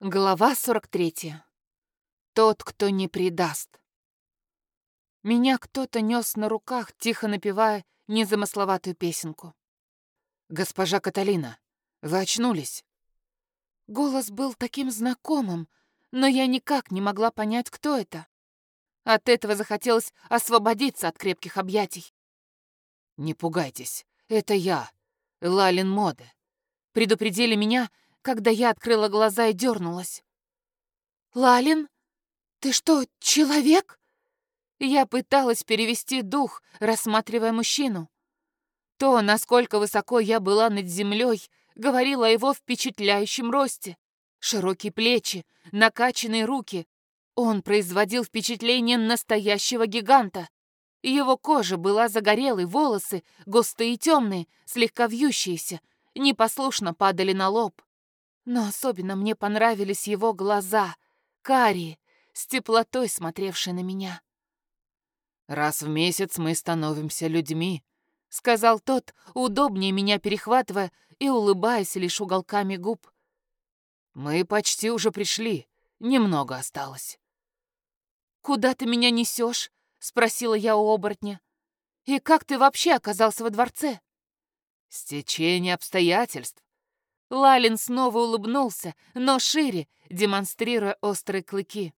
Глава 43. Тот, кто не предаст. Меня кто-то нес на руках, тихо напевая незамысловатую песенку. «Госпожа Каталина, вы очнулись?» Голос был таким знакомым, но я никак не могла понять, кто это. От этого захотелось освободиться от крепких объятий. «Не пугайтесь, это я, Лалин Моде. Предупредили меня, когда я открыла глаза и дернулась. «Лалин, ты что, человек?» Я пыталась перевести дух, рассматривая мужчину. То, насколько высоко я была над землей, говорило о его впечатляющем росте. Широкие плечи, накачанные руки. Он производил впечатление настоящего гиганта. Его кожа была загорелой, волосы густые и темные, слегка вьющиеся, непослушно падали на лоб. Но особенно мне понравились его глаза, карие, с теплотой смотревшие на меня. «Раз в месяц мы становимся людьми», — сказал тот, удобнее меня перехватывая и улыбаясь лишь уголками губ. «Мы почти уже пришли, немного осталось». «Куда ты меня несешь? спросила я у оборотня. «И как ты вообще оказался во дворце?» «Стечение обстоятельств», Лалин снова улыбнулся, но шире, демонстрируя острые клыки.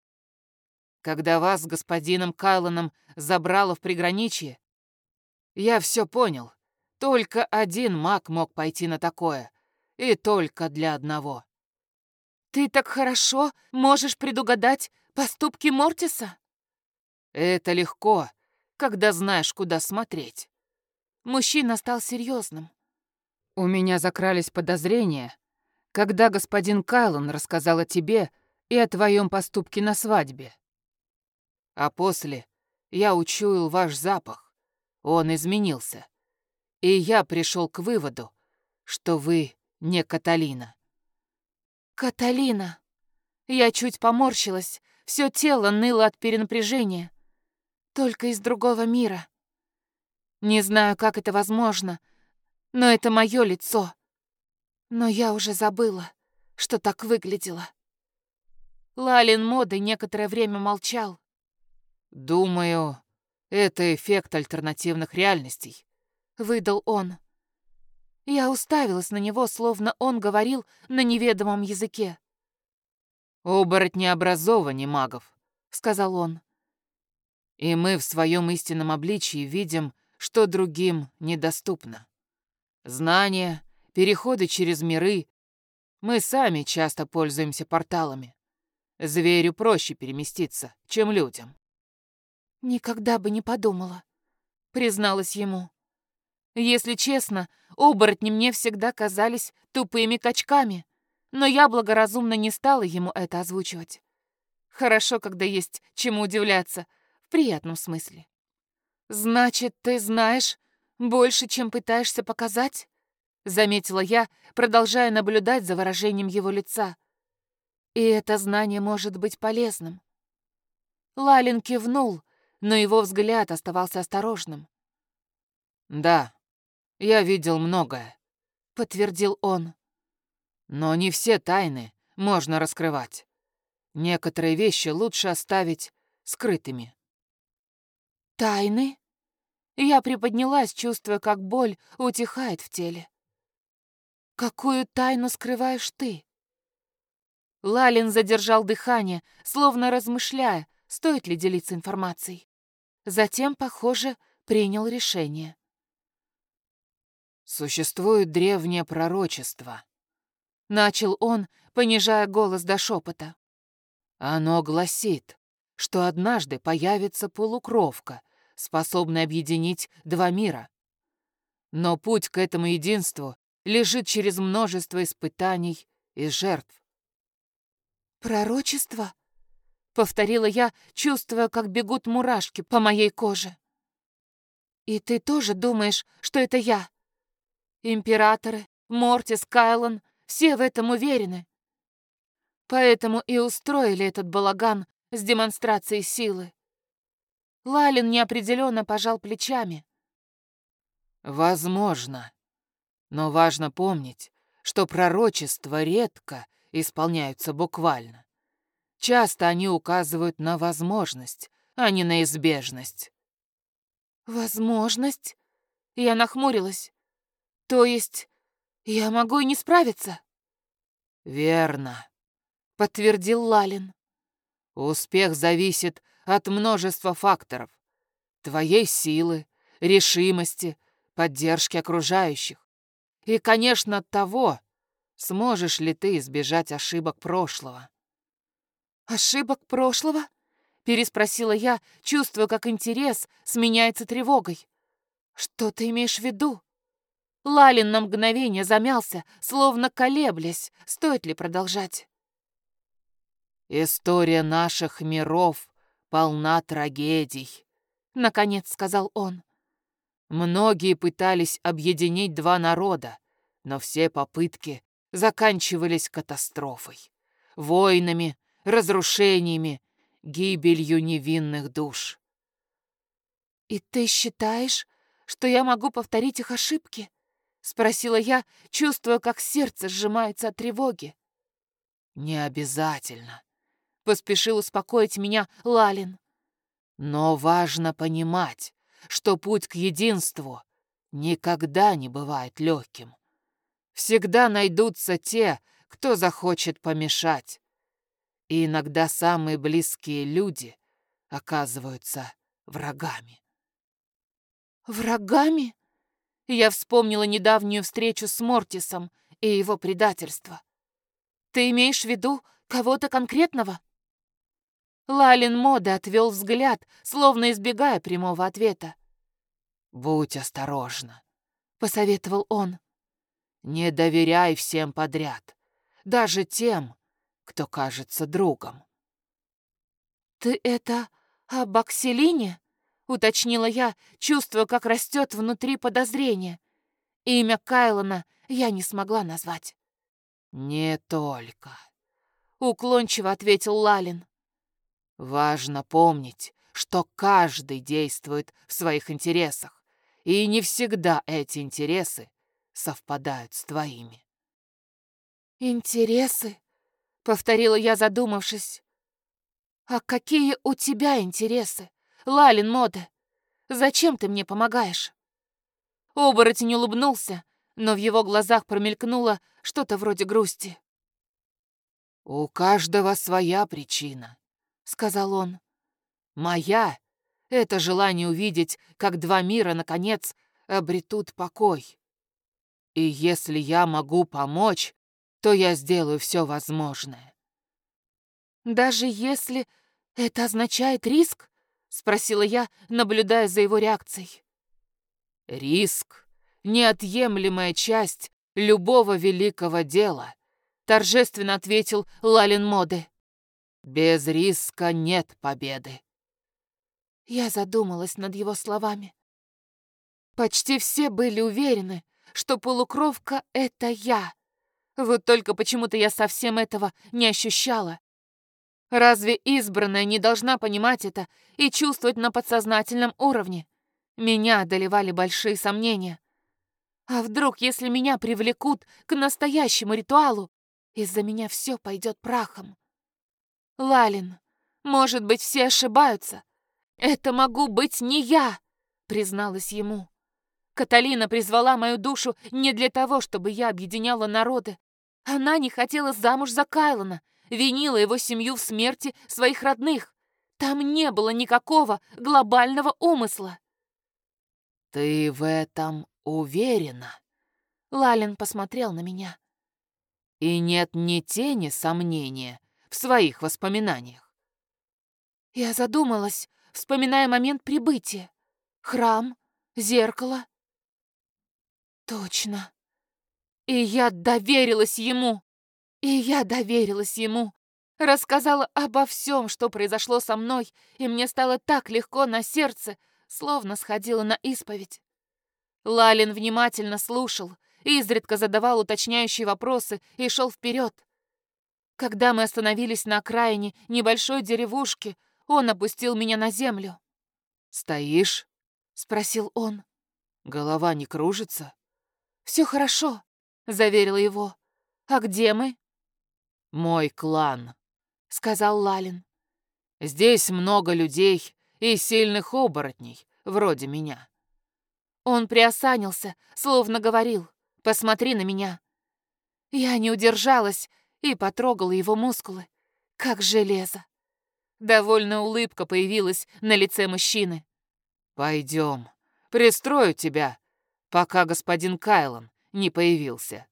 «Когда вас с господином Кайлоном забрало в приграничье, я все понял. Только один маг мог пойти на такое. И только для одного». «Ты так хорошо можешь предугадать поступки Мортиса?» «Это легко, когда знаешь, куда смотреть». Мужчина стал серьезным. У меня закрались подозрения, когда господин Кайлон рассказал о тебе и о твоем поступке на свадьбе. А после я учуял ваш запах. Он изменился. И я пришел к выводу, что вы не Каталина. Каталина. Я чуть поморщилась, все тело ныло от перенапряжения. Только из другого мира. Не знаю, как это возможно, но это мое лицо. Но я уже забыла, что так выглядело. Лалин Моды некоторое время молчал. «Думаю, это эффект альтернативных реальностей», — выдал он. Я уставилась на него, словно он говорил на неведомом языке. «Оборотни образованнее магов», — сказал он. «И мы в своем истинном обличии видим, что другим недоступно. Знания, переходы через миры. Мы сами часто пользуемся порталами. Зверю проще переместиться, чем людям. Никогда бы не подумала, призналась ему. Если честно, оборотни мне всегда казались тупыми качками, но я благоразумно не стала ему это озвучивать. Хорошо, когда есть чему удивляться, в приятном смысле. «Значит, ты знаешь, «Больше, чем пытаешься показать?» — заметила я, продолжая наблюдать за выражением его лица. «И это знание может быть полезным». Лалин кивнул, но его взгляд оставался осторожным. «Да, я видел многое», — подтвердил он. «Но не все тайны можно раскрывать. Некоторые вещи лучше оставить скрытыми». «Тайны?» Я приподнялась, чувствуя, как боль утихает в теле. «Какую тайну скрываешь ты?» Лалин задержал дыхание, словно размышляя, стоит ли делиться информацией. Затем, похоже, принял решение. «Существует древнее пророчество», — начал он, понижая голос до шепота. «Оно гласит, что однажды появится полукровка, способный объединить два мира. Но путь к этому единству лежит через множество испытаний и жертв. «Пророчество?» — повторила я, чувствуя, как бегут мурашки по моей коже. «И ты тоже думаешь, что это я?» Императоры, Мортис, Кайлон — все в этом уверены. Поэтому и устроили этот балаган с демонстрацией силы. Лалин неопределенно пожал плечами. «Возможно. Но важно помнить, что пророчества редко исполняются буквально. Часто они указывают на возможность, а не на избежность. Возможность? Я нахмурилась. То есть я могу и не справиться? Верно, подтвердил Лалин. Успех зависит от множества факторов. Твоей силы, решимости, поддержки окружающих. И, конечно, от того, сможешь ли ты избежать ошибок прошлого. «Ошибок прошлого?» — переспросила я, чувствуя, как интерес сменяется тревогой. «Что ты имеешь в виду?» Лалин на мгновение замялся, словно колеблясь, стоит ли продолжать. «История наших миров полна трагедий», — наконец сказал он. «Многие пытались объединить два народа, но все попытки заканчивались катастрофой, войнами, разрушениями, гибелью невинных душ. «И ты считаешь, что я могу повторить их ошибки?» — спросила я, чувствуя, как сердце сжимается от тревоги. «Не обязательно», — поспешил успокоить меня Лалин. «Но важно понимать, что путь к единству никогда не бывает легким. Всегда найдутся те, кто захочет помешать. И иногда самые близкие люди оказываются врагами. Врагами? Я вспомнила недавнюю встречу с Мортисом и его предательство. Ты имеешь в виду кого-то конкретного? Лалин Мода отвел взгляд, словно избегая прямого ответа. «Будь осторожна», — посоветовал он. «Не доверяй всем подряд, даже тем, кто кажется другом. «Ты это о Бакселине?» — уточнила я, чувствуя, как растет внутри подозрение. Имя Кайлона я не смогла назвать. «Не только», — уклончиво ответил Лалин. «Важно помнить, что каждый действует в своих интересах, и не всегда эти интересы совпадают с твоими». «Интересы?» Повторила я, задумавшись. «А какие у тебя интересы, Лалин Мода? Зачем ты мне помогаешь?» Оборотень улыбнулся, но в его глазах промелькнуло что-то вроде грусти. «У каждого своя причина», — сказал он. «Моя — это желание увидеть, как два мира, наконец, обретут покой. И если я могу помочь, то я сделаю все возможное. «Даже если это означает риск?» — спросила я, наблюдая за его реакцией. «Риск — неотъемлемая часть любого великого дела», — торжественно ответил Лалин Моды. «Без риска нет победы». Я задумалась над его словами. Почти все были уверены, что полукровка — это я, вот только почему-то я совсем этого не ощущала. Разве избранная не должна понимать это и чувствовать на подсознательном уровне? Меня одолевали большие сомнения. А вдруг, если меня привлекут к настоящему ритуалу, из-за меня все пойдет прахом? Лалин, может быть, все ошибаются. Это могу быть не я, призналась ему. Каталина призвала мою душу не для того, чтобы я объединяла народы, она не хотела замуж за Кайлона, винила его семью в смерти своих родных. Там не было никакого глобального умысла. «Ты в этом уверена?» Лалин посмотрел на меня. «И нет ни тени сомнения в своих воспоминаниях?» Я задумалась, вспоминая момент прибытия. Храм, зеркало. Точно. И я доверилась ему. И я доверилась ему. Рассказала обо всем, что произошло со мной, и мне стало так легко на сердце, словно сходила на исповедь. Лалин внимательно слушал, изредка задавал уточняющие вопросы и шел вперед. Когда мы остановились на окраине небольшой деревушки, он опустил меня на землю. «Стоишь?» — спросил он. «Голова не кружится?» «Все хорошо», заверила его. «А где мы?» мой клан», — сказал Лалин. «Здесь много людей и сильных оборотней, вроде меня». Он приосанился, словно говорил, «Посмотри на меня». Я не удержалась и потрогала его мускулы, как железо. Довольно улыбка появилась на лице мужчины. «Пойдем, пристрою тебя, пока господин Кайлон не появился».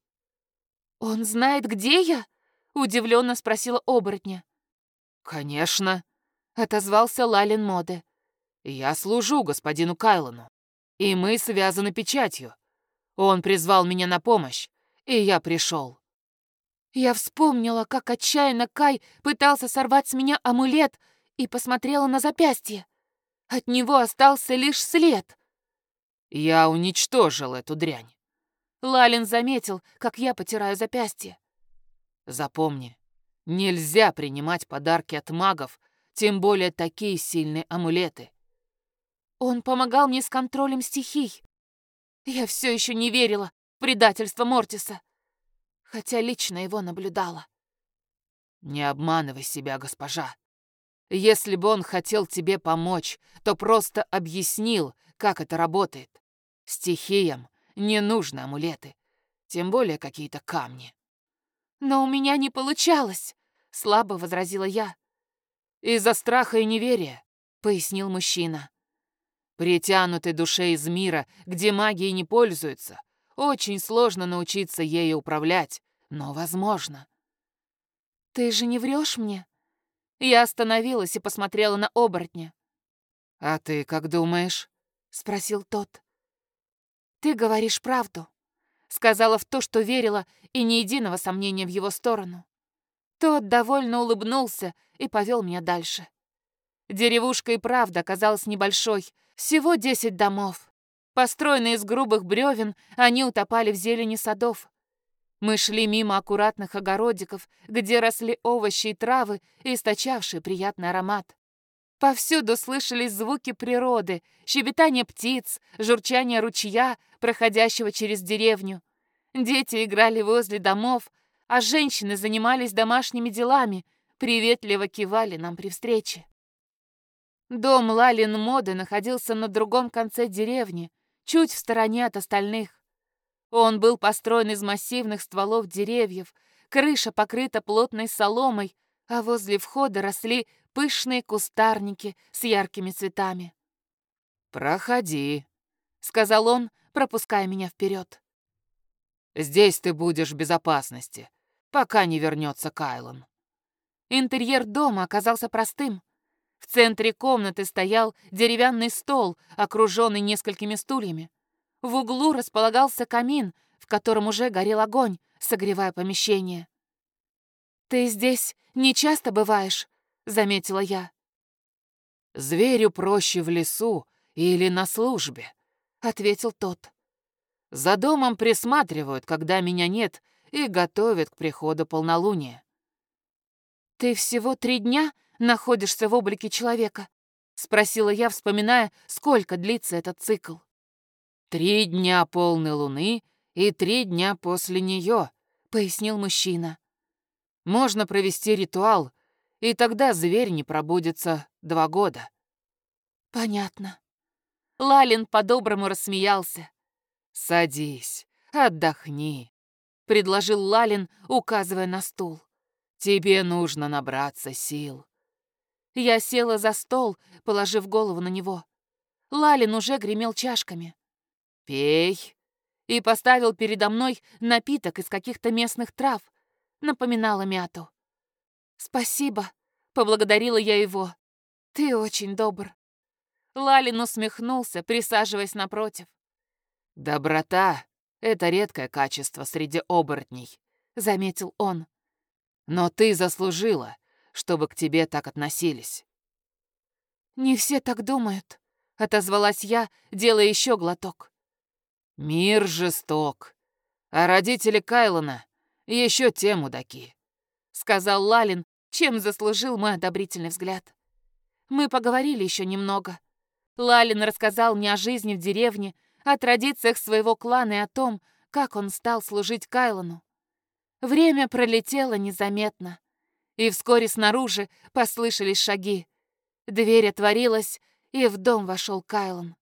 «Он знает, где я?» — удивленно спросила оборотня. «Конечно», — отозвался Лалин Моде. «Я служу господину Кайлону, и мы связаны печатью. Он призвал меня на помощь, и я пришел». Я вспомнила, как отчаянно Кай пытался сорвать с меня амулет и посмотрела на запястье. От него остался лишь след. Я уничтожил эту дрянь. Лалин заметил, как я потираю запястье. Запомни, нельзя принимать подарки от магов, тем более такие сильные амулеты. Он помогал мне с контролем стихий. Я все еще не верила в предательство Мортиса хотя лично его наблюдала. «Не обманывай себя, госпожа. Если бы он хотел тебе помочь, то просто объяснил, как это работает. Стихиям не нужны амулеты, тем более какие-то камни». «Но у меня не получалось», — слабо возразила я. «Из-за страха и неверия», — пояснил мужчина. «Притянутой душе из мира, где магией не пользуются, очень сложно научиться ею управлять, но возможно. «Ты же не врешь мне?» Я остановилась и посмотрела на оборотня. «А ты как думаешь?» — спросил тот. «Ты говоришь правду», — сказала в то, что верила, и ни единого сомнения в его сторону. Тот довольно улыбнулся и повел меня дальше. Деревушка и правда оказалась небольшой, всего десять домов. Построенные из грубых бревен, они утопали в зелени садов. Мы шли мимо аккуратных огородиков, где росли овощи и травы, источавшие приятный аромат. Повсюду слышались звуки природы, щебетание птиц, журчание ручья, проходящего через деревню. Дети играли возле домов, а женщины занимались домашними делами, приветливо кивали нам при встрече. Дом Лалин Моды находился на другом конце деревни, чуть в стороне от остальных. Он был построен из массивных стволов деревьев, крыша покрыта плотной соломой, а возле входа росли пышные кустарники с яркими цветами. «Проходи», — сказал он, пропуская меня вперед. «Здесь ты будешь в безопасности, пока не вернется Кайлон». Интерьер дома оказался простым. В центре комнаты стоял деревянный стол, окруженный несколькими стульями. В углу располагался камин, в котором уже горел огонь, согревая помещение. «Ты здесь не часто бываешь?» — заметила я. «Зверю проще в лесу или на службе», — ответил тот. «За домом присматривают, когда меня нет, и готовят к приходу полнолуния». «Ты всего три дня находишься в облике человека?» — спросила я, вспоминая, сколько длится этот цикл. «Три дня полной луны и три дня после нее», — пояснил мужчина. «Можно провести ритуал, и тогда зверь не пробудется два года». «Понятно». Лалин по-доброму рассмеялся. «Садись, отдохни», — предложил Лалин, указывая на стул. «Тебе нужно набраться сил». Я села за стол, положив голову на него. Лалин уже гремел чашками. «Пей!» и поставил передо мной напиток из каких-то местных трав. Напоминала мяту. «Спасибо», — поблагодарила я его. «Ты очень добр». Лалин усмехнулся, присаживаясь напротив. «Доброта — это редкое качество среди оборотней», — заметил он. «Но ты заслужила, чтобы к тебе так относились». «Не все так думают», — отозвалась я, делая еще глоток. Мир жесток, а родители Кайлона еще те мудаки», — сказал Лалин, чем заслужил мой одобрительный взгляд. Мы поговорили еще немного. Лалин рассказал мне о жизни в деревне, о традициях своего клана и о том, как он стал служить Кайлону. Время пролетело незаметно, и вскоре снаружи послышались шаги. Дверь отворилась, и в дом вошел Кайлон.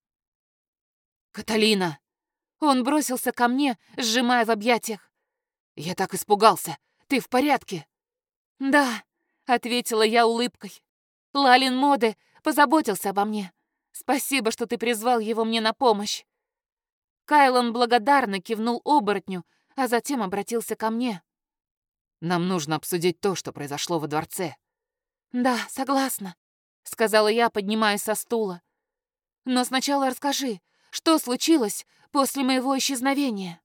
«Каталина!» Он бросился ко мне, сжимая в объятиях. «Я так испугался! Ты в порядке?» «Да», — ответила я улыбкой. «Лалин Моды позаботился обо мне. Спасибо, что ты призвал его мне на помощь». Кайлон благодарно кивнул оборотню, а затем обратился ко мне. «Нам нужно обсудить то, что произошло во дворце». «Да, согласна», — сказала я, поднимаясь со стула. «Но сначала расскажи, что случилось после моего исчезновения?»